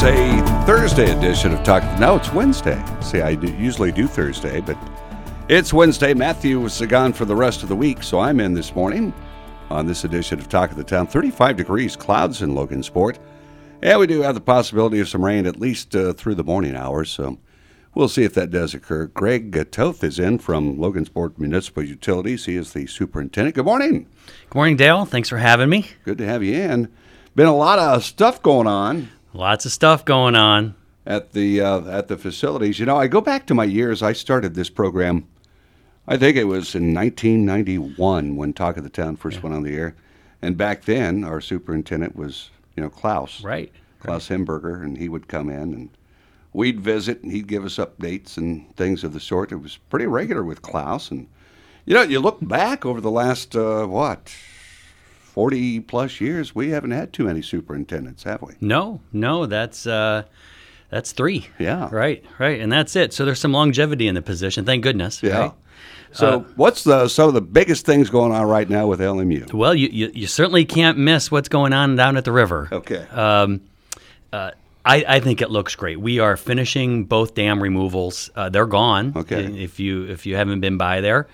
Is a Thursday edition of Talk. Now it's Wednesday. See, I do, usually do Thursday, but it's Wednesday. Matthew was gone for the rest of the week, so I'm in this morning on this edition of Talk of the Town. 35 degrees, clouds in Logansport. And we do have the possibility of some rain at least uh, through the morning hours, so we'll see if that does occur. Greg Toth is in from Logansport Municipal Utilities. He is the superintendent. Good morning. Good morning, Dale. Thanks for having me. Good to have you in. Been a lot of stuff going on. Lots of stuff going on. at the uh, at the facilities. You know, I go back to my years. I started this program. I think it was in 1991 when Talk of the Town first went on the air, and back then our superintendent was you know Klaus, Right. Klaus Hemberger, and he would come in and we'd visit and he'd give us updates and things of the sort. It was pretty regular with Klaus, and you know, you look back over the last uh, what. 40 plus years, we haven't had too many superintendents, have we? No, no, that's uh, that's three. Yeah. Right, right, and that's it. So there's some longevity in the position. Thank goodness. Yeah. right? So, what's the some of the biggest things going on right now with LMU? Well, you, you you certainly can't miss what's going on down at the river. Okay. Um, uh, I, I think it looks great. We are finishing both dam removals. Uh, they're gone. Okay. If you if you haven't been by there,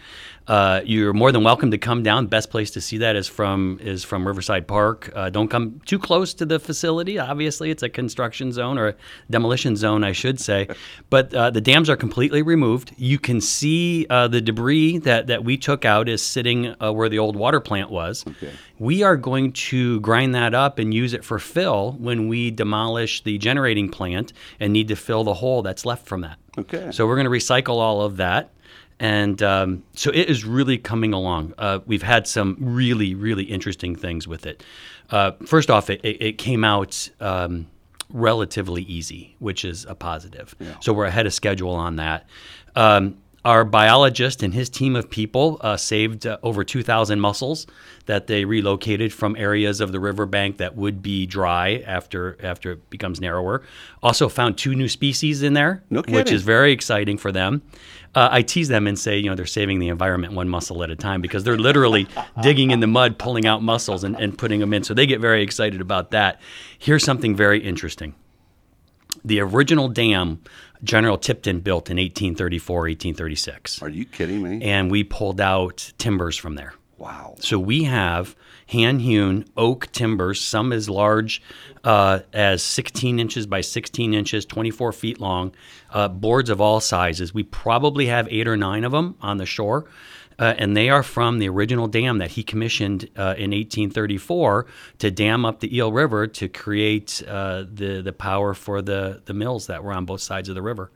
uh, you're more than welcome to come down. Best place to see that is from is from Riverside Park. Uh, don't come too close to the facility. Obviously, it's a construction zone or a demolition zone, I should say. But uh, the dams are completely removed. You can see uh, the debris that that we took out is sitting uh, where the old water plant was. Okay. We are going to grind that up and use it for fill when we demolish the generating plant and need to fill the hole that's left from that. Okay. So we're going to recycle all of that. And um, so it is really coming along. Uh, we've had some really, really interesting things with it. Uh, first off, it, it, came out um, relatively easy, which is a positive. So we're ahead of schedule on that. Um, our biologist and his team of people uh, saved uh, over 2,000 mussels that they relocated from areas of the riverbank that would be dry after after it becomes narrower. Also found two new species in there, No which is very exciting for them. Uh, I tease them and say, you know, they're saving the environment one muscle at a time because they're literally digging in the mud, pulling out muscles and, and putting them in. So they get very excited about that. Here's something very interesting the original dam General Tipton built in 1834, 1836. Are you kidding me? And we pulled out timbers from there. Wow. So we have hand hewn oak timbers, some as large uh, as 16 inches by 16 inches, 24 feet long, uh, boards of all sizes. We probably have eight or nine of them on the shore. Uh, and they are from the original dam that he commissioned uh, in 1834 to dam up the Eel River to create uh, the the power for the the mills that were on both sides of the river.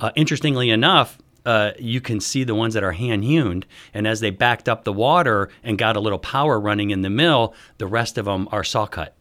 Uh, interestingly enough, uh, you can see the ones that are hand hewn, and as they backed up the water and got a little power running in the mill, the rest of them are saw cut.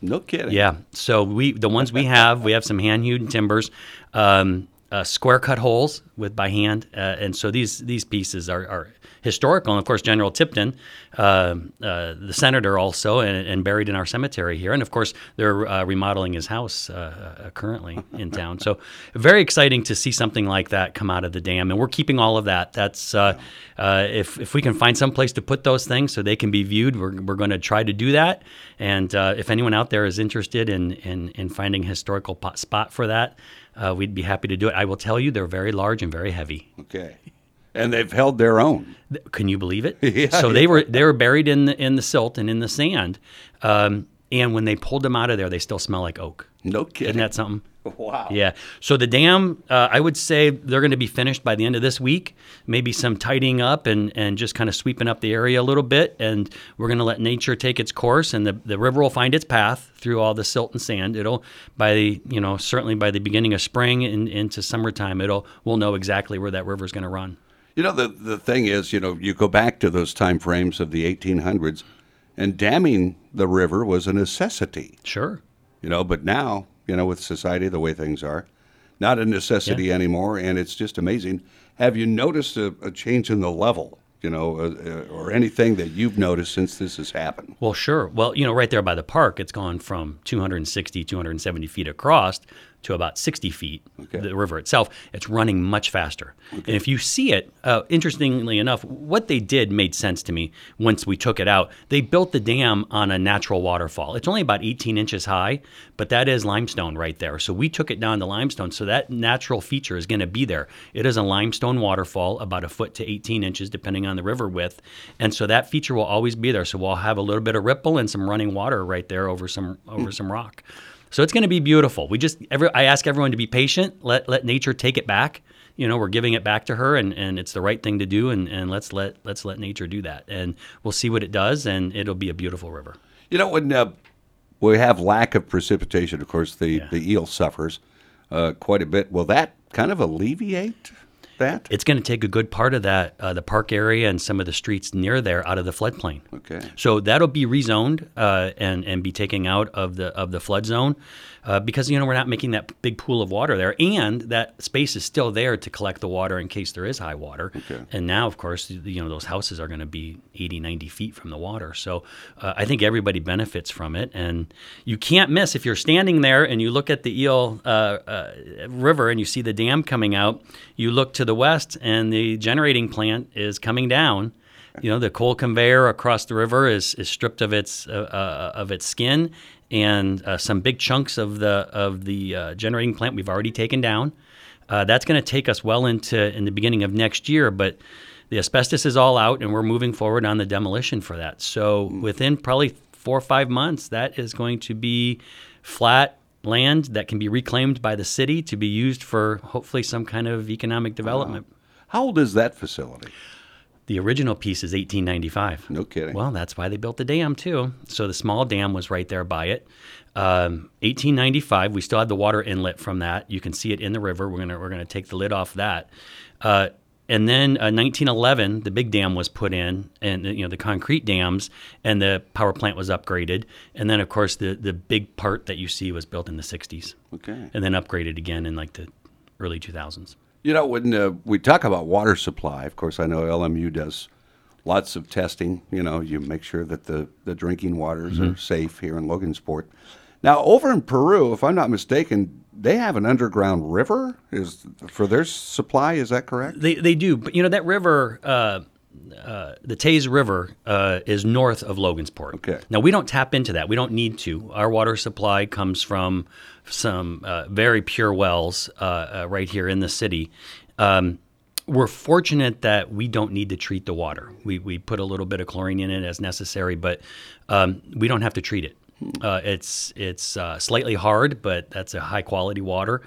No kidding. Yeah. So we the ones we have, we have some hand hewn timbers, um, uh, square cut holes with by hand, uh, and so these these pieces are, are historical. And of course, General Tipton, uh, uh, the senator, also and, and buried in our cemetery here. And of course, they're uh, remodeling his house uh, uh, currently in town. So very exciting to see something like that come out of the dam, and we're keeping all of that. That's uh, if if we can find some place to put those things so they can be viewed, we're, we're going to try to do that. And if anyone out there is interested in in, in finding a historical po- spot for that, we'd be happy to do it. I will tell you, they're very large and very heavy. Okay. And they've held their own. Can you believe it? Yeah, so they were they were buried in the in the silt and in the sand, um, and when they pulled them out of there, they still smell like oak. No kidding. Isn't that something? wow. Yeah. So the dam, uh, I would say they're going to be finished by the end of this week. Maybe some tidying up and, and just kind of sweeping up the area a little bit. And we're going to let nature take its course, and the, the river will find its path through all the silt and sand. It'll by the you know certainly by the beginning of spring and into summertime, it'll we'll know exactly where that river is going to run. You know, the, the thing is, you know, you go back to those time frames of the 1800s, and damming the river was a necessity, Sure. you know, but now you know, with society the way things are. Not a necessity anymore, and it's just amazing. Have you noticed a, a change in the level, you know, uh, uh, or anything that you've noticed since this has happened? Well, sure. Well, you know, right there by the park, it's gone from 260, 270 feet across to about 60 feet, Okay. the river itself. It's running much faster. And if you see it, uh, interestingly enough, what they did made sense to me once we took it out. They built the dam on a natural waterfall. It's only about 18 inches high, but that is limestone right there. So we took it down to limestone. So that natural feature is going to be there. It is a limestone waterfall, about a foot to 18 inches, depending on the river width. And so that feature will always be there. So we'll have a little bit of ripple and some running water right there over some over some rock. So it's going to be beautiful. We just every I ask everyone to be patient. Let let nature take it back. You know, we're giving it back to her, and, and it's the right thing to do. And, and let's let let's let nature do that, and we'll see what it does, and it'll be a beautiful river. You know, when uh, we have lack of precipitation, of course, the, Yeah. the eel suffers uh, quite a bit. Will that kind of alleviate that? It's going to take a good part of that, uh, the park area and some of the streets near there, out of the floodplain. Okay. So that'll be rezoned uh, and and be taken out of the of the flood zone uh, because you know we're not making that big pool of water there, and that space is still there to collect the water in case there is high water. Okay. And now, of course, you know those houses are going to be 80, 90 feet from the water. So uh, I think everybody benefits from it, and you can't miss if you're standing there and you look at the Eel uh, uh, River and you see the dam coming out. You look to the west, and the generating plant is coming down. You know, the coal conveyor across the river is, is stripped of its uh, uh, of its skin, and uh, some big chunks of the of the uh, generating plant we've already taken down. Uh, that's going to take us well into in the beginning of next year, but the asbestos is all out, and we're moving forward on the demolition for that. So within probably four or five months, that is going to be flat land that can be reclaimed by the city to be used for hopefully some kind of economic development. How old is that facility? The original piece is 1895. No kidding. Well, that's why they built the dam too. So the small dam was right there by it. Um, 1895. We still had the water inlet from that. You can see it in the river. We're gonna we're gonna take the lid off that. Uh, and then uh, 1911, the big dam was put in, and you know the concrete dams, and the power plant was upgraded. And then of course the the big part that you see was built in the 60s, Okay. and then upgraded again in like the early 2000s. You know, when uh, we talk about water supply, of course, I know LMU does lots of testing. You know, you make sure that the, the drinking waters Mm-hmm. are safe here in Logansport. Now, over in Peru, if I'm not mistaken, they have an underground river is for their supply. Is that correct? They they do, but you know that river, uh, uh, the Teays River, uh, is north of Logansport. Okay. Now we don't tap into that. We don't need to. Our water supply comes from some uh, very pure wells uh, uh, right here in the city. Um, we're fortunate that we don't need to treat the water. We, we put a little bit of chlorine in it as necessary, but um, we don't have to treat it. Uh, it's it's uh, slightly hard, but that's a high quality water.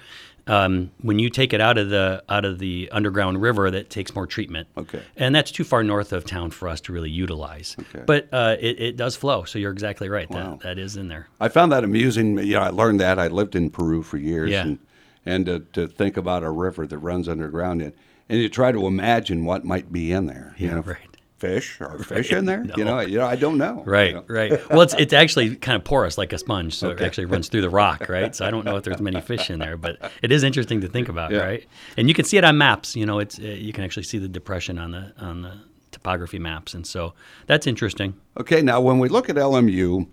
Um, when you take it out of the out of the underground river, that takes more treatment. Okay. and that's too far north of town for us to really utilize. Okay. But uh, it, it does flow, so you're exactly right. Wow. That that is in there. I found that amusing. You know, I learned that. I lived in Peru for years, Yeah. and and to, to think about a river that runs underground, and, and you try to imagine what might be in there. you Yeah, know, right. Fish are fish in there? You know, you know, I don't know. Right, you know. right. Well, it's it's actually kind of porous like a sponge, so Okay. it actually runs through the rock, right? So I don't know if there's many fish in there, but it is interesting to think about, Yeah. right? And you can see it on maps. You know, it's uh, you can actually see the depression on the on the topography maps, and so that's interesting. Okay, now when we look at LMU,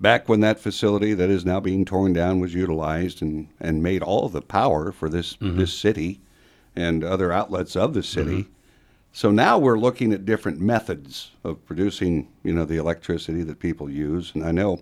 back when that facility that is now being torn down was utilized and, and made all the power for this Mm-hmm. this city and other outlets of the city. So now we're looking at different methods of producing, you know, the electricity that people use. And I know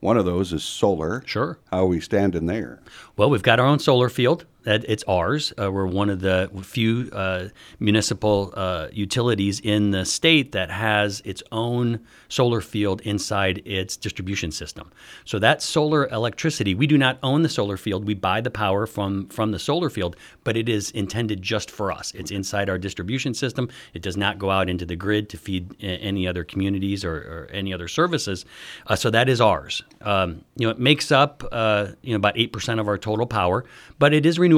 one of those is solar. Sure. How are we stand in there? Well, we've got our own solar field. That it's ours. Uh, we're one of the few uh, municipal uh, utilities in the state that has its own solar field inside its distribution system. So that solar electricity, we do not own the solar field. We buy the power from from the solar field, but it is intended just for us. It's inside our distribution system. It does not go out into the grid to feed any other communities or, or any other services. Uh, so that is ours. Um, you know, it makes up uh, you know about eight percent of our total power, but it is renewable,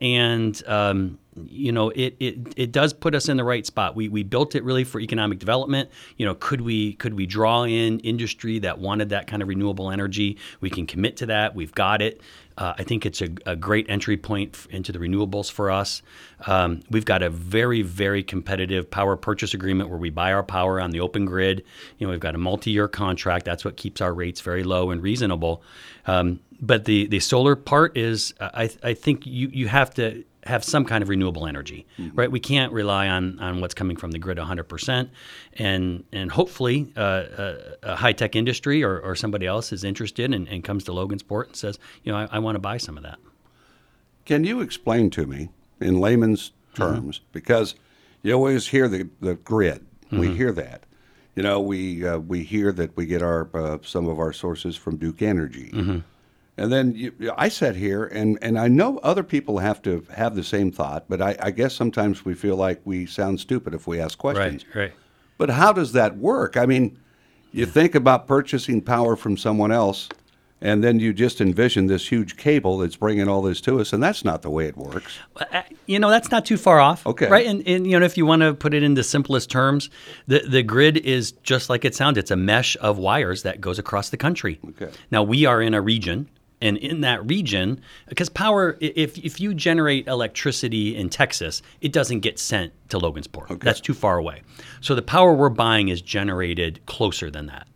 and um, you know, it, it it does put us in the right spot. We we built it really for economic development. You know, could we could we draw in industry that wanted that kind of renewable energy? We can commit to that. We've got it. Uh, I think it's a, a, great entry point into the renewables for us. Um, we've got a very, very competitive power purchase agreement where we buy our power on the open grid. You know, we've got a multi-year contract. That's what keeps our rates very low and reasonable. Um, but the the solar part is, I, I think you you have to have some kind of renewable energy, mm-hmm. right? We can't rely on on what's coming from the grid 100%, and and hopefully uh, a, uh, a high tech industry or, or somebody else is interested and, and comes to Logansport and says, you know, I, I want to buy some of that. Can you explain to me in layman's mm-hmm. terms mm-hmm. because you always hear the the grid, mm-hmm. we hear that. You know, we uh, we hear that we get our uh, some of our sources from Duke Energy. And then you, I sat here, and, and I know other people have to have the same thought, but I, I guess sometimes we feel like we sound stupid if we ask questions. Right, right. But how does that work? I mean, you think about purchasing power from someone else, and then you just envision this huge cable that's bringing all this to us, and that's not the way it works. Uh, you know, that's not too far off. Okay. Right? And, and you know, if you want to put it into simplest terms, the, the grid is just like it sounds. It's a mesh of wires that goes across the country. Okay. Now, we are in a region and in that region because power if, if you generate electricity in texas it doesn't get sent to logansport. Okay. that's too far away. So the power we're buying is generated closer than that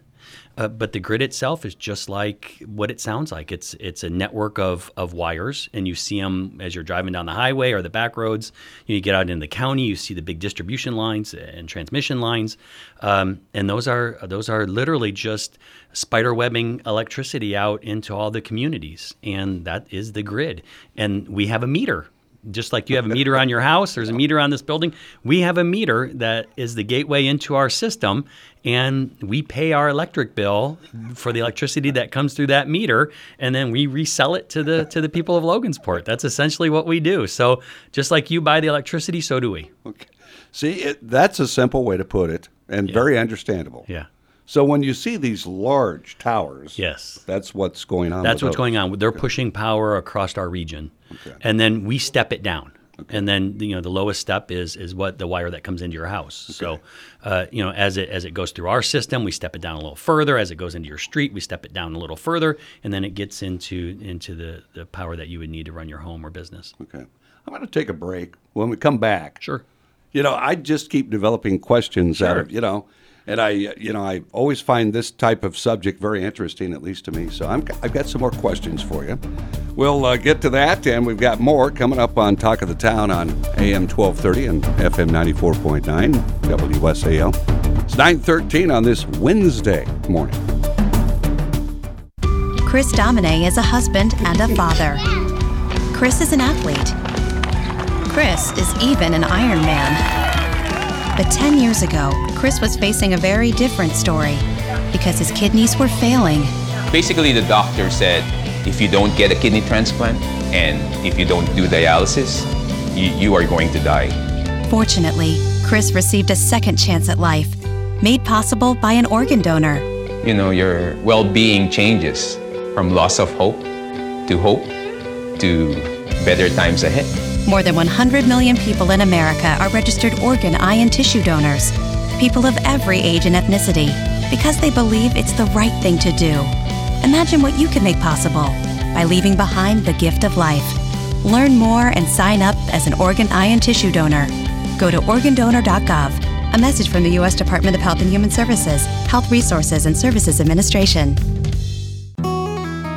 uh, but the grid itself is just like what it sounds like. It's it's a network of, of wires, and you see them as you're driving down the highway or the back roads. You, get out in the county, you see the big distribution lines and transmission lines, um, and those are those are literally just spider webbing electricity out into all the communities, and that is the grid. And we have a meter just like you have a meter on your house, there's a meter on this building. We have a meter that is the gateway into our system, and we pay our electric bill for the electricity that comes through that meter, and then we resell it to the to the people of Logansport. That's essentially what we do. So just like you buy the electricity, so do we. Okay. See, it, that's a simple way to put it, and yeah. very understandable. Yeah. So when you see these large towers, yes, that's what's going on. That's what's those. going on. They're okay. pushing power across our region, okay. and then we step it down. Okay. And then you know the lowest step is is what the wire that comes into your house. So, uh, you know as it as it goes through our system, we step it down a little further. As it goes into your street, we step it down a little further, and then it gets into into the the power that you would need to run your home or business. Okay, I'm going to take a break. When we come back, sure. You know, I just keep developing questions sure. out of you know and I, you know, I always find this type of subject very interesting, at least to me. So i have got some more questions for you. We'll uh, get to that, and we've got more coming up on Talk of the Town on AM 1230 and FM 94.9 WSAL. It's 9:13 on this Wednesday morning. Chris Domine is a husband and a father. Chris is an athlete. Chris is even an Ironman. But 10 years ago, Chris was facing a very different story because his kidneys were failing. Basically, the doctor said if you don't get a kidney transplant and if you don't do dialysis, you, you are going to die. Fortunately, Chris received a second chance at life, made possible by an organ donor. You know, your well being changes from loss of hope to hope to better times ahead. More than 100 million people in America are registered organ, eye, and tissue donors. People of every age and ethnicity, because they believe it's the right thing to do. Imagine what you can make possible by leaving behind the gift of life. Learn more and sign up as an organ, eye, and tissue donor. Go to organdonor.gov. A message from the U.S. Department of Health and Human Services, Health Resources and Services Administration.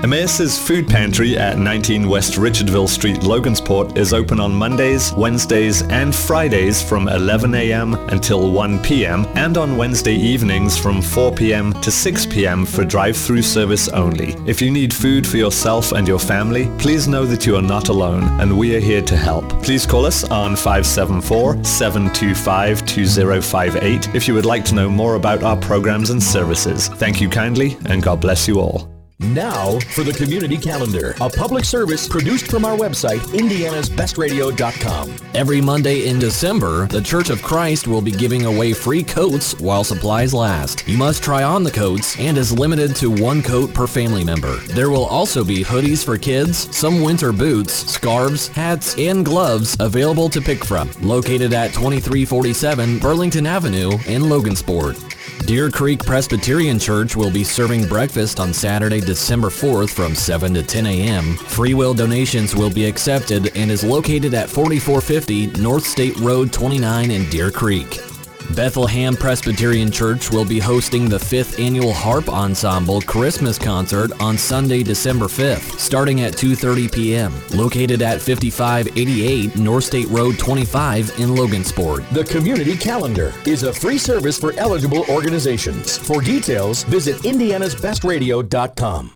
Emmaus's Food Pantry at 19 West Richardville Street, Logansport is open on Mondays, Wednesdays, and Fridays from 11 a.m. until 1 p.m. and on Wednesday evenings from 4 p.m. to 6 p.m. for drive-through service only. If you need food for yourself and your family, please know that you are not alone and we are here to help. Please call us on 574-725-2058 if you would like to know more about our programs and services. Thank you kindly and God bless you all. Now for the community calendar, a public service produced from our website, indianasbestradio.com. Every Monday in December, the Church of Christ will be giving away free coats while supplies last. You must try on the coats and is limited to one coat per family member. There will also be hoodies for kids, some winter boots, scarves, hats, and gloves available to pick from. Located at 2347 Burlington Avenue in Logansport. Deer Creek Presbyterian Church will be serving breakfast on Saturday, December 4th from 7 to 10 a.m. Free will donations will be accepted and is located at 4450 North State Road 29 in Deer Creek. Bethlehem Presbyterian Church will be hosting the 5th annual Harp Ensemble Christmas concert on Sunday, December 5th, starting at 2:30 p.m. Located at 5588 North State Road 25 in Logansport. The community calendar is a free service for eligible organizations. For details, visit indianasbestradio.com.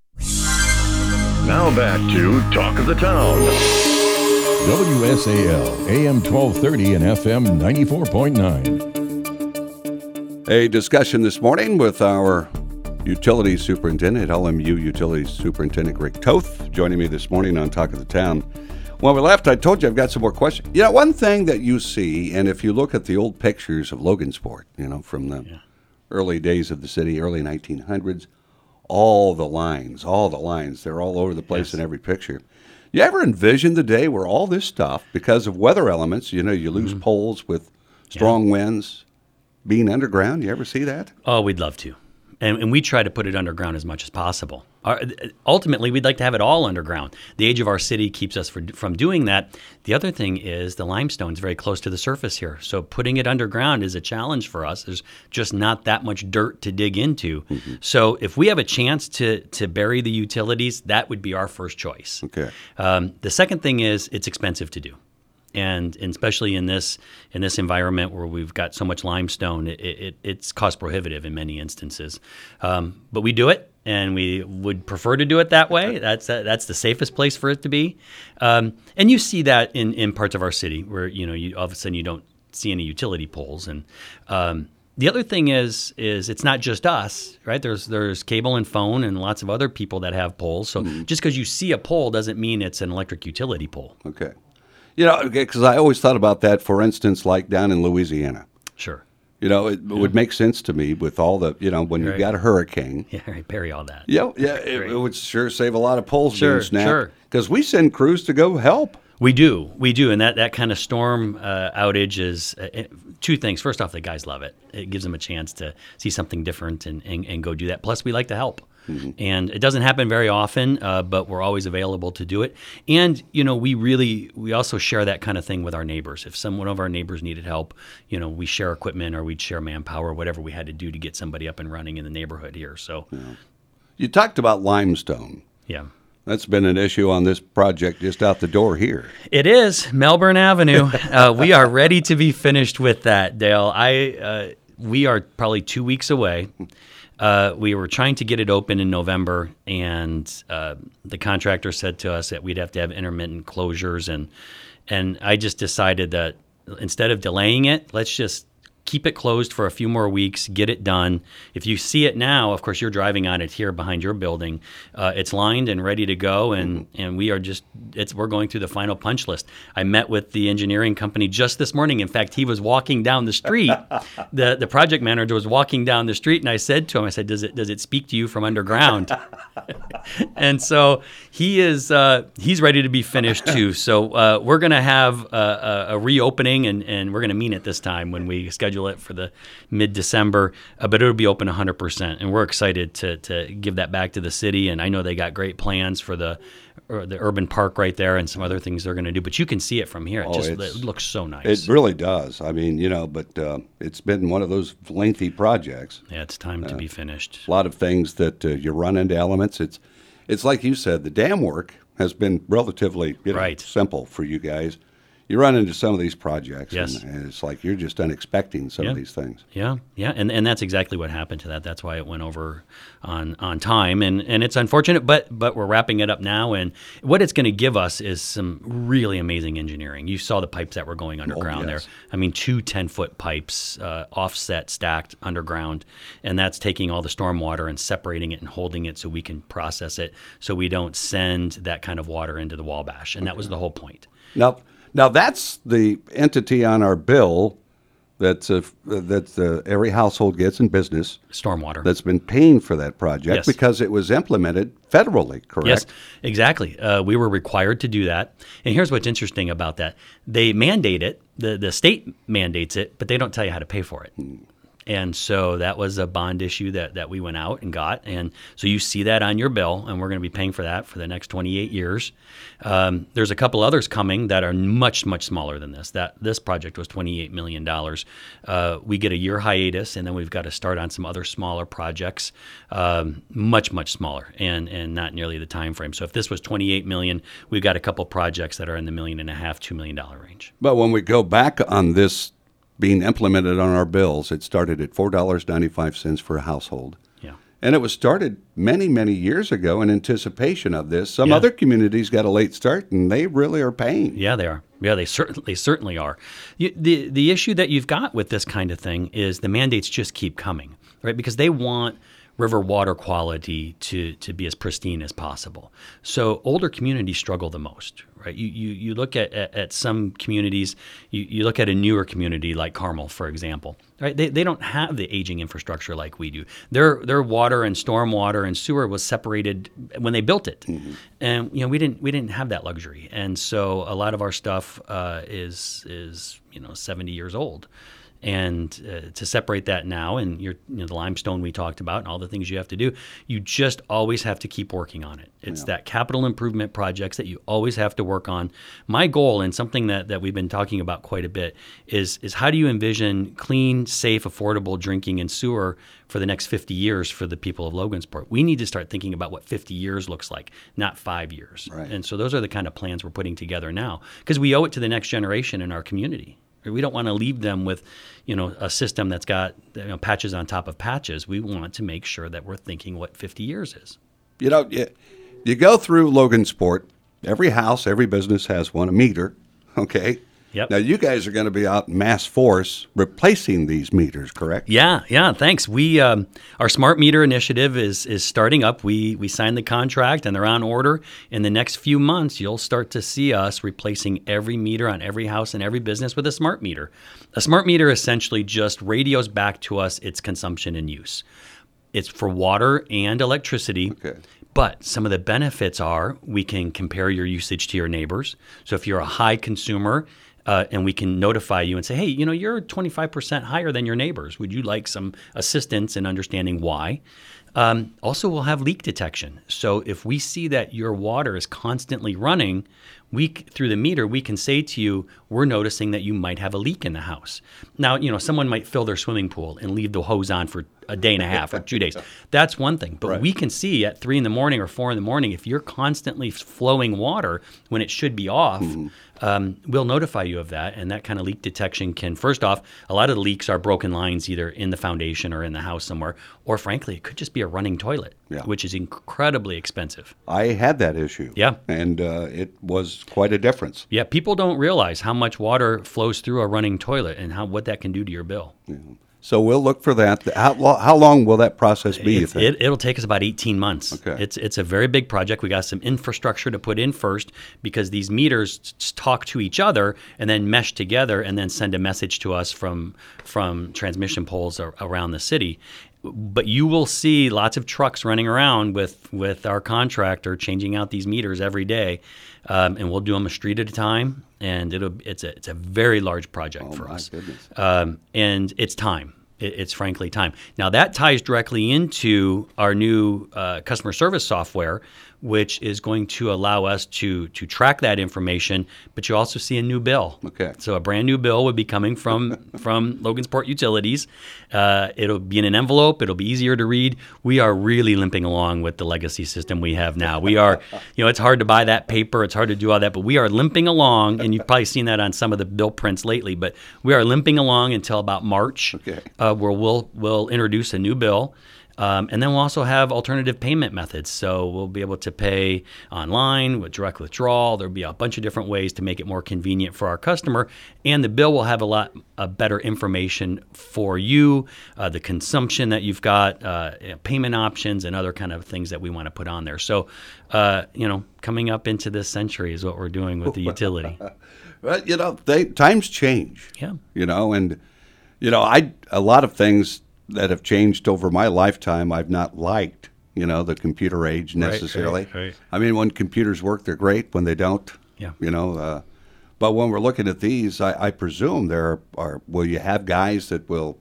Now back to Talk of the Town. WSAL, AM 1230 and FM 94.9. A discussion this morning with our utility Superintendent, LMU Utilities Superintendent Rick Toth, joining me this morning on Talk of the Town. When we left, I told you I've got some more questions. You know, one thing that you see, and if you look at the old pictures of Logansport, you know, from the yeah. early days of the city, early 1900s, all the lines, all the lines, they're all over the place yes. in every picture. You ever envision the day where all this stuff, because of weather elements, you know, you lose mm-hmm. poles with strong yeah. winds, being underground? You ever see that? Oh, we'd love to. And, and, we try to put it underground as much as possible. Our, ultimately, we'd like to have it all underground. The age of our city keeps us for, from doing that. The other thing is the limestone is very close to the surface here. So putting it underground is a challenge for us. There's just not that much dirt to dig into. Mm-hmm. So if we have a chance to, to bury the utilities, that would be our first choice. Okay. Um, the second thing is it's expensive to do and, and especially in this in this environment where we've got so much limestone, it, it, it's cost prohibitive in many instances. Um, but we do it, and we would prefer to do it that way. That's that's the safest place for it to be. Um, and you see that in, in parts of our city where you know you all of a sudden you don't see any utility poles and. Um, the other thing is is it's not just us, right? There's there's cable and phone and lots of other people that have poles. So mm-hmm. just because you see a pole doesn't mean it's an electric utility pole. Okay. You know, because I always thought about that, for instance, like down in Louisiana. Sure. You know, it yeah. would make sense to me with all the, you know, when you've got a hurricane. Yeah, right, bury all that. Yeah, yeah, it, it, would sure save a lot of poles sure, being snapped. Sure, Because we send crews to go help. We do, we do, and that, that kind of storm uh, outage is uh, two things. First off, the guys love it. It gives them a chance to see something different and, and, and go do that. Plus, we like to help. Mm-hmm. And it doesn't happen very often, uh, but we're always available to do it. And you know, we really we also share that kind of thing with our neighbors. If some one of our neighbors needed help, you know, we share equipment or we'd share manpower, whatever we had to do to get somebody up and running in the neighborhood here. So, yeah. you talked about limestone. Yeah. That's been an issue on this project just out the door here. It is Melbourne Avenue. uh, we are ready to be finished with that, Dale. I uh, we are probably two weeks away. Uh, we were trying to get it open in November, and uh, the contractor said to us that we'd have to have intermittent closures, and and I just decided that instead of delaying it, let's just keep it closed for a few more weeks, get it done. If you see it now, of course, you're driving on it here behind your building. Uh, it's lined and ready to go, and and we are just it's we're going through the final punch list. I met with the engineering company just this morning. In fact, he was walking down the street. the The project manager was walking down the street, and I said to him, I said, "Does it does it speak to you from underground?" and so he is uh, he's ready to be finished too. So uh, we're gonna have a, a, a reopening, and and we're gonna mean it this time when we schedule schedule it for the mid December, uh, but it'll be open 100%. And we're excited to, to give that back to the city. And I know they got great plans for the the urban park right there and some other things they're going to do. But you can see it from here. It oh, just it looks so nice. It really does. I mean, you know, but uh, it's been one of those lengthy projects. Yeah, it's time uh, to be finished. A lot of things that uh, you run into elements. It's it's like you said, the dam work has been relatively you know, right. simple for you guys you run into some of these projects, Yes. and, and it's like you're just unexpecting some Yeah. of these things. Yeah, yeah, and and that's exactly what happened to that. That's why it went over on on time, and and it's unfortunate, but but we're wrapping it up now. And what it's going to give us is some really amazing engineering. You saw the pipes that were going underground yes. there. I mean, two 10 foot pipes, uh, offset, stacked underground, and that's taking all the storm water and separating it and holding it so we can process it, so we don't send that kind of water into the Wabash. And that was the whole point. Now, now that's the entity on our bill that's a, that uh, every household gets in business Stormwater. that's been paying for that project Yes. because it was implemented federally, correct? Yes, exactly. Uh, we were required to do that. And here's what's interesting about that: they mandate it. the The state mandates it, but they don't tell you how to pay for it. And so that was a bond issue that, that we went out and got. And so you see that on your bill, and we're going to be paying for that for the next 28 years. Um, there's a couple others coming that are much, much smaller than this. That This project was $28 million. Uh, we get a year hiatus, and then we've got to start on some other smaller projects, um, much, much smaller, and, and not nearly the time frame. So if this was 28 million, we've got a couple projects that are in the million and a half, $2 million range. But when we go back on this being implemented on our bills, it started at four dollars ninety five cents for a household. Yeah. And it was started many, many years ago in anticipation of this. Some Yeah. other communities got a late start, and they really are paying. Yeah, they are. Yeah, they certainly they certainly are. You, the the issue that you've got with this kind of thing is the mandates just keep coming, right? Because they want river water quality to to be as pristine as possible. So older communities struggle the most, right? You you, you look at, at, at some communities, you, you look at a newer community like Carmel, for example, right? They, they don't have the aging infrastructure like we do. Their their water and storm water and sewer was separated when they built it, and you know we didn't we didn't have that luxury, and so a lot of our stuff uh, is is you know 70 years old. And uh, to separate that now, and your, you know, the limestone we talked about, and all the things you have to do, you just always have to keep working on it. It's that capital improvement projects that you always have to work on. My goal, and something that, that we've been talking about quite a bit, is is how do you envision clean, safe, affordable drinking and sewer for the next 50 years for the people of Logansport? We need to start thinking about what 50 years looks like, not five years. Right. And so those are the kind of plans we're putting together now because we owe it to the next generation in our community. We don't want to leave them with, you know, a system that's got you know, patches on top of patches. We want to make sure that we're thinking what 50 years is. You know, you, you go through Logansport, every house, every business has one, a meter, okay? Yep. Now, you guys are going to be out in mass force replacing these meters, correct? Yeah, yeah. Thanks. We um, our smart meter initiative is is starting up. We we signed the contract and they're on order. In the next few months, you'll start to see us replacing every meter on every house and every business with a smart meter. A smart meter essentially just radios back to us its consumption and use. It's for water and electricity. Okay. But some of the benefits are we can compare your usage to your neighbors. So if you're a high consumer, uh, and we can notify you and say, hey, you know, you're 25% higher than your neighbors. Would you like some assistance in understanding why? Um, also, we'll have leak detection. So if we see that your water is constantly running, we through the meter we can say to you, we're noticing that you might have a leak in the house. Now, you know, someone might fill their swimming pool and leave the hose on for a day and a half or two days. That's one thing. But we can see at three in the morning or four in the morning if you're constantly flowing water when it should be off. Um, we'll notify you of that, and that kind of leak detection can. First off, a lot of the leaks are broken lines either in the foundation or in the house somewhere, or frankly, it could just be a running toilet, Yeah. which is incredibly expensive. I had that issue. Yeah. And uh, it was quite a difference. Yeah, people don't realize how much water flows through a running toilet and how what that can do to your bill. Yeah. So we'll look for that. How, lo- how long will that process be, you It, think? it, it'll take us about 18 months. Okay. It's it's a very big project. We got some infrastructure to put in first because these meters talk to each other and then mesh together and then send a message to us from from transmission poles ar- around the city. But you will see lots of trucks running around with with our contractor changing out these meters every day, um, and we'll do them a street at a time. And it'll it's a it's a very large project for Oh, my us um, and it's time. It, it's frankly time. Now that ties directly into our new uh, customer service software, which is going to allow us to to track that information. But you also see a new bill. Okay. So a brand new bill would be coming from from Logansport Utilities. Uh, it'll be in an envelope. It'll be easier to read. We are really limping along with the legacy system we have now. We are, you know, it's hard to buy that paper. It's hard to do all that, but we are limping along, and you've probably seen that on some of the bill prints lately. But we are limping along until about March, Okay. uh, where we'll we'll introduce a new bill. Um, and then we'll also have alternative payment methods. So we'll be able to pay online with direct withdrawal. There'll be a bunch of different ways to make it more convenient for our customer. And the bill will have a lot uh, better information for you, uh, the consumption that you've got, uh, payment options, and other kind of things that we want to put on there. So, uh, you know, coming up into this century is what we're doing with the utility. But you know, they times change. Yeah. You know, and you know, I a lot of things that have changed over my lifetime I've not liked. You know, the computer age necessarily. right, right. I mean, when computers work, they're great. When they don't, Yeah. You know, uh, but when we're looking at these, I, I presume there are. Will you have guys that will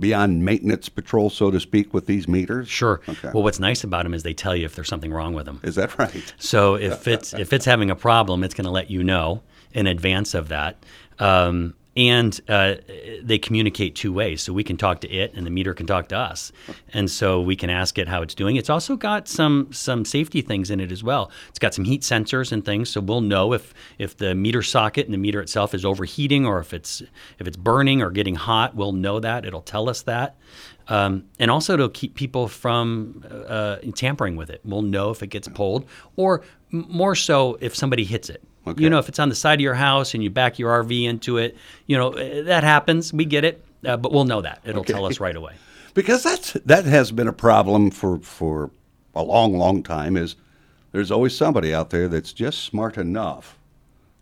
be on maintenance patrol, so to speak, with these meters? Sure. Okay. Well, what's nice about them is they tell you if there's something wrong with them. Is that right? So if it's if it's having a problem, it's going to let you know in advance of that. Um, and uh, they communicate two ways. So we can talk to it, and the meter can talk to us. And so we can ask it how it's doing. It's also got some some safety things in it as well. It's got some heat sensors and things, so we'll know if if the meter socket and the meter itself is overheating or if it's if it's burning or getting hot. We'll know that. It'll tell us that. Um, and also to keep people from uh, tampering with it. We'll know if it gets pulled, or more so if somebody hits it. Okay. You know, if it's on the side of your house and you back your RV into it, you know uh, that happens. We get it, uh, but we'll know that. It'll tell us right away. because that's that has been a problem for for a long, long time. Is there's always somebody out there that's just smart enough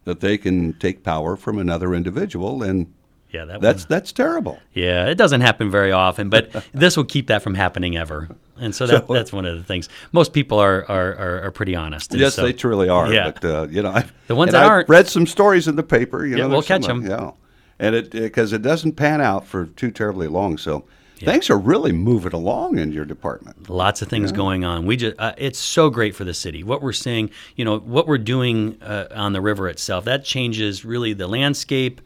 that they can take power from another individual, and Yeah, that that's one- that's terrible. Yeah, it doesn't happen very often, but this will keep that from happening ever. And so, that, So- that's one of the things. Most people are are, are, are pretty honest. yes, so- they truly are. Yeah. But uh, you know, I've, The ones that I've aren't- read some stories in the paper. You Yeah, know, we'll catch them. Yeah, and it because it doesn't pan out for too terribly long. So things are really moving along in your department. Lots of things going on. We just uh, it's so great for the city. What we're seeing, you know, what we're doing uh, on the river itself, that changes really the landscape,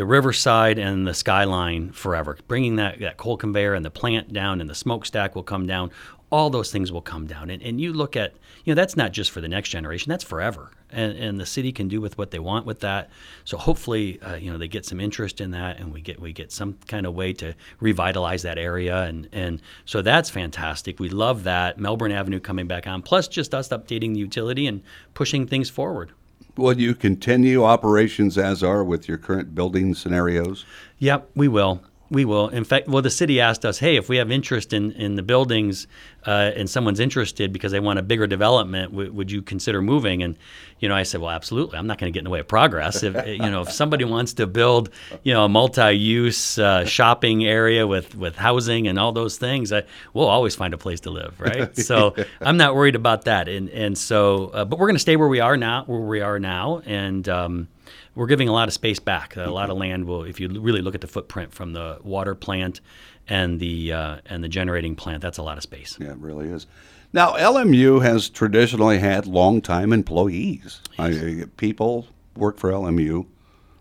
the riverside and the skyline forever. Bringing that that coal conveyor and the plant down and the smokestack will come down. All those things will come down. And, and you look at, you know, that's not just for the next generation. That's forever. And, and the city can do with what they want with that. So hopefully, uh, you know, they get some interest in that, and we get we get some kind of way to revitalize that area, and and so that's fantastic. We love that Melbourne Avenue coming back on. Plus, just us updating the utility and pushing things forward. Will you continue operations as are with your current building scenarios? Yep, we will. We will. In fact, well, the city asked us, hey, if we have interest in, in the buildings uh, and someone's interested because they want a bigger development, w- would you consider moving? And, you know, I said, well, absolutely. I'm not going to get in the way of progress. If, you know, if somebody wants to build, you know, a multi-use uh, shopping area with, with housing and all those things, I, we'll always find a place to live, right? So I'm not worried about that. And, and so, uh, but we're going to stay where we are now, where we are now. And, um, we're giving a lot of space back. A lot of land will, if you really look at the footprint from the water plant and the uh, and the generating plant, that's a lot of space. Yeah, it really is. Now, LMU has traditionally had long-time employees. I, people work for LMU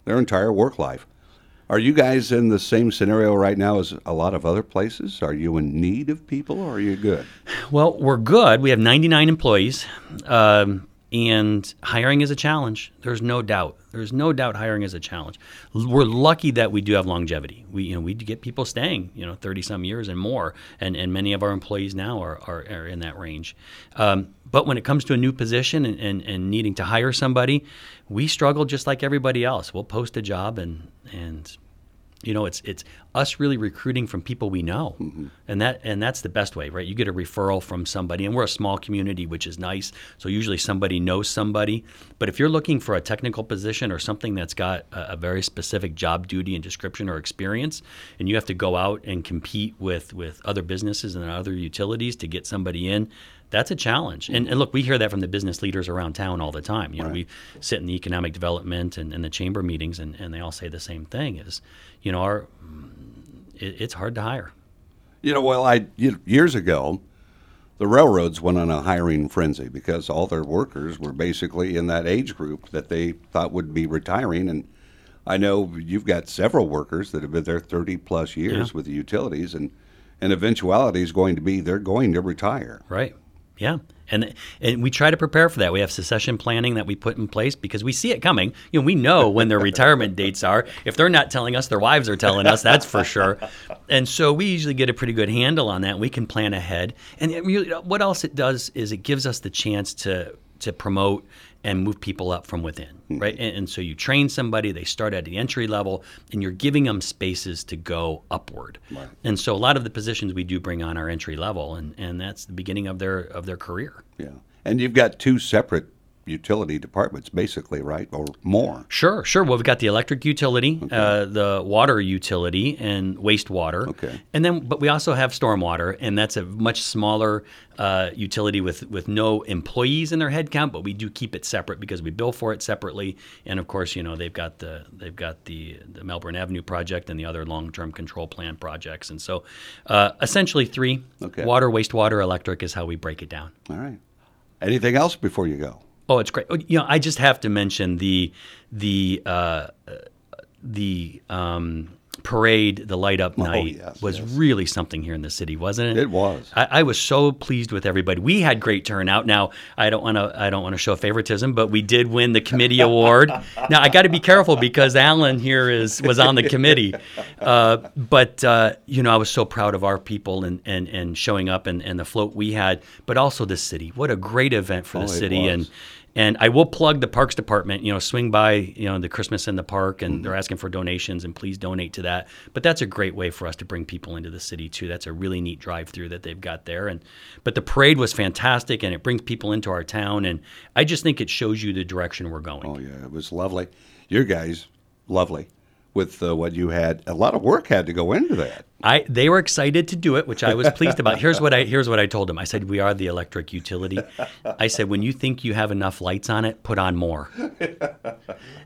their entire work life. Are you guys in the same scenario right now as a lot of other places? Are you in need of people, or are you good? Well, we're good. We have 99 employees, um, and hiring is a challenge. There's no doubt. There's no doubt hiring is a challenge. We're lucky that we do have longevity. We you know we get people staying you know 30 some years and more, and, and many of our employees now are, are, are in that range. Um, but when it comes to a new position and, and, and needing to hire somebody, we struggle just like everybody else. We'll post a job and and you know it's it's us really recruiting from people we know. Mm-hmm. And that and that's the best way right? You get a referral from somebody and we're a small community which is nice. So usually somebody knows somebody. But if you're looking for a technical position or something that's got a, a very specific job duty and description or experience and you have to go out and compete with with other businesses and other utilities to get somebody in that's a challenge. And, and look, we hear that from the business leaders around town all the time. You know, we sit in the economic development and, and the chamber meetings, and, and they all say the same thing: is, you know, our mm, it, it's hard to hire. You know, well, I years ago, the railroads went on a hiring frenzy because all their workers were basically in that age group that they thought would be retiring. And I know you've got several workers that have been there 30 plus years Yeah. with the utilities, and and eventuality is going to be they're going to retire. Right. Yeah. And and we try to prepare for that. We have succession planning that we put in place because we see it coming. You know, we know when their retirement dates are. If they're not telling us, their wives are telling us. That's for sure. And so we usually get a pretty good handle on that. We can plan ahead. And really, what else it does is it gives us the chance to to promote and move people up from within, hmm. right? And, and so you train somebody, they start at the entry level, and you're giving them spaces to go upward. And so a lot of the positions we do bring on are entry level, and, and that's the beginning of their of their career. Yeah, and you've got two separate utility departments, basically, right, or more. Sure, sure. Well, we've got the electric utility, uh, the water utility, and wastewater. Okay. And then, but we also have stormwater, and that's a much smaller uh, utility with with no employees in their headcount. But we do keep it separate because we bill for it separately. And of course, you know they've got the they've got the the Melbourne Avenue project and the other long term control plan projects. And so, uh, essentially, three: Okay. water, wastewater, electric is how we break it down. All right. Anything else before you go? Oh, it's great. Oh, You know, I just have to mention the the uh, the um, parade, the light up night Oh, yes, was yes. really something here in the city, wasn't it? It was. I, I was so pleased with everybody. We had great turnout. Now, I don't want to I don't want to show favoritism, but we did win the committee award. Now, I got to be careful because Alan here is was on the committee. Uh, but uh, you know, I was so proud of our people and and, and showing up and, and the float we had, but also the city. What a great event for Oh, the it city and. And I will plug the Parks Department. You know, swing by, you know, the Christmas in the Park, and Mm-hmm. they're asking for donations, and please donate to that. But that's a great way for us to bring people into the city too. That's a really neat drive-through that they've got there. And but the parade was fantastic, and it brings people into our town. And I just think it shows you the direction we're going. Oh yeah, it was lovely. Your guys, lovely, with uh, what you had. A lot of work had to go into that. I they were excited to do it, which I was pleased about. Here's what I here's what I told them. I said we are the electric utility. I said when you think you have enough lights on it, put on more.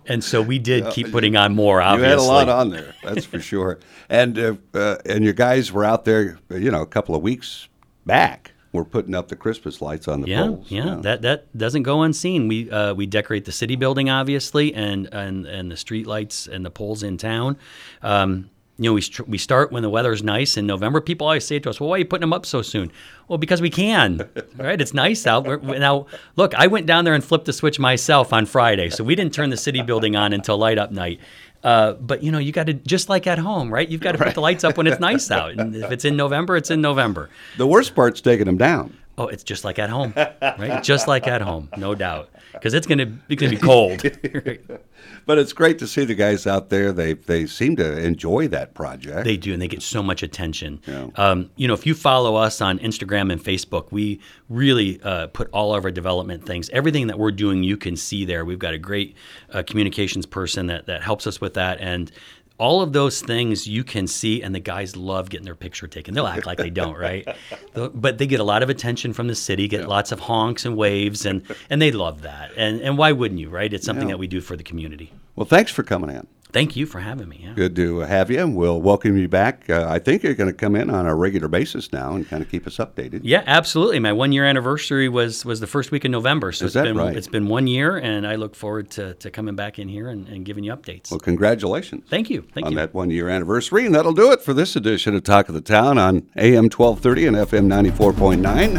And so we did keep putting on more. Obviously, You had a lot on there, that's for sure. And uh, uh, and your guys were out there, you know, a couple of weeks back. We're putting up the Christmas lights on the Yeah, poles. yeah, yeah, that that doesn't go unseen. We uh, we decorate the city building obviously, and and and the street lights and the poles in town. Um, you know, we we start when the weather's nice in November. People always say to us, "Well, why are you putting them up so soon?" Well, because we can. right? It's nice out. We're, we- now, look, I went down there and flipped the switch myself on Friday, so we didn't turn the city building on until light up night. Uh, but you know, you got to just like at home, right? You've got to put the lights up when it's nice out, and if it's in November, it's in November. The worst part's taking them down. Oh, it's just like at home, right? Just like at home, no doubt, because it's gonna it's gonna be cold. But it's great to see the guys out there. They they seem to enjoy that project. They do, and they get so much attention. Yeah. Um, you know, if you follow us on Instagram and Facebook, we really uh, put all of our development things, everything that we're doing, you can see there. We've got a great uh, communications person that that helps us with that, and all of those things you can see, and the guys love getting their picture taken. They'll act like they don't, right? But they get a lot of attention from the city, get lots of honks and waves, and and they love that. And and why wouldn't you, right? It's something Yeah. that we do for the community. well, thanks for coming in. Thank you for having me. Yeah. Good to have you. We'll welcome you back. Uh, I think you're going to come in on a regular basis now and kind of keep us updated. Yeah, absolutely. My one year anniversary was was the first week in November, so Is it's been right? it's been one year, and I look forward to, to coming back in here and, and giving you updates. Well, congratulations. Thank you, thank on you. that one year anniversary. And that'll do it for this edition of Talk of the Town on AM 1230 and FM 94.9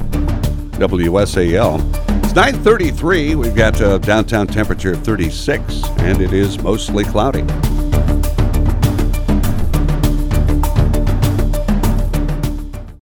WSAL. It's 933. We've got a downtown temperature of 36, and it is mostly cloudy.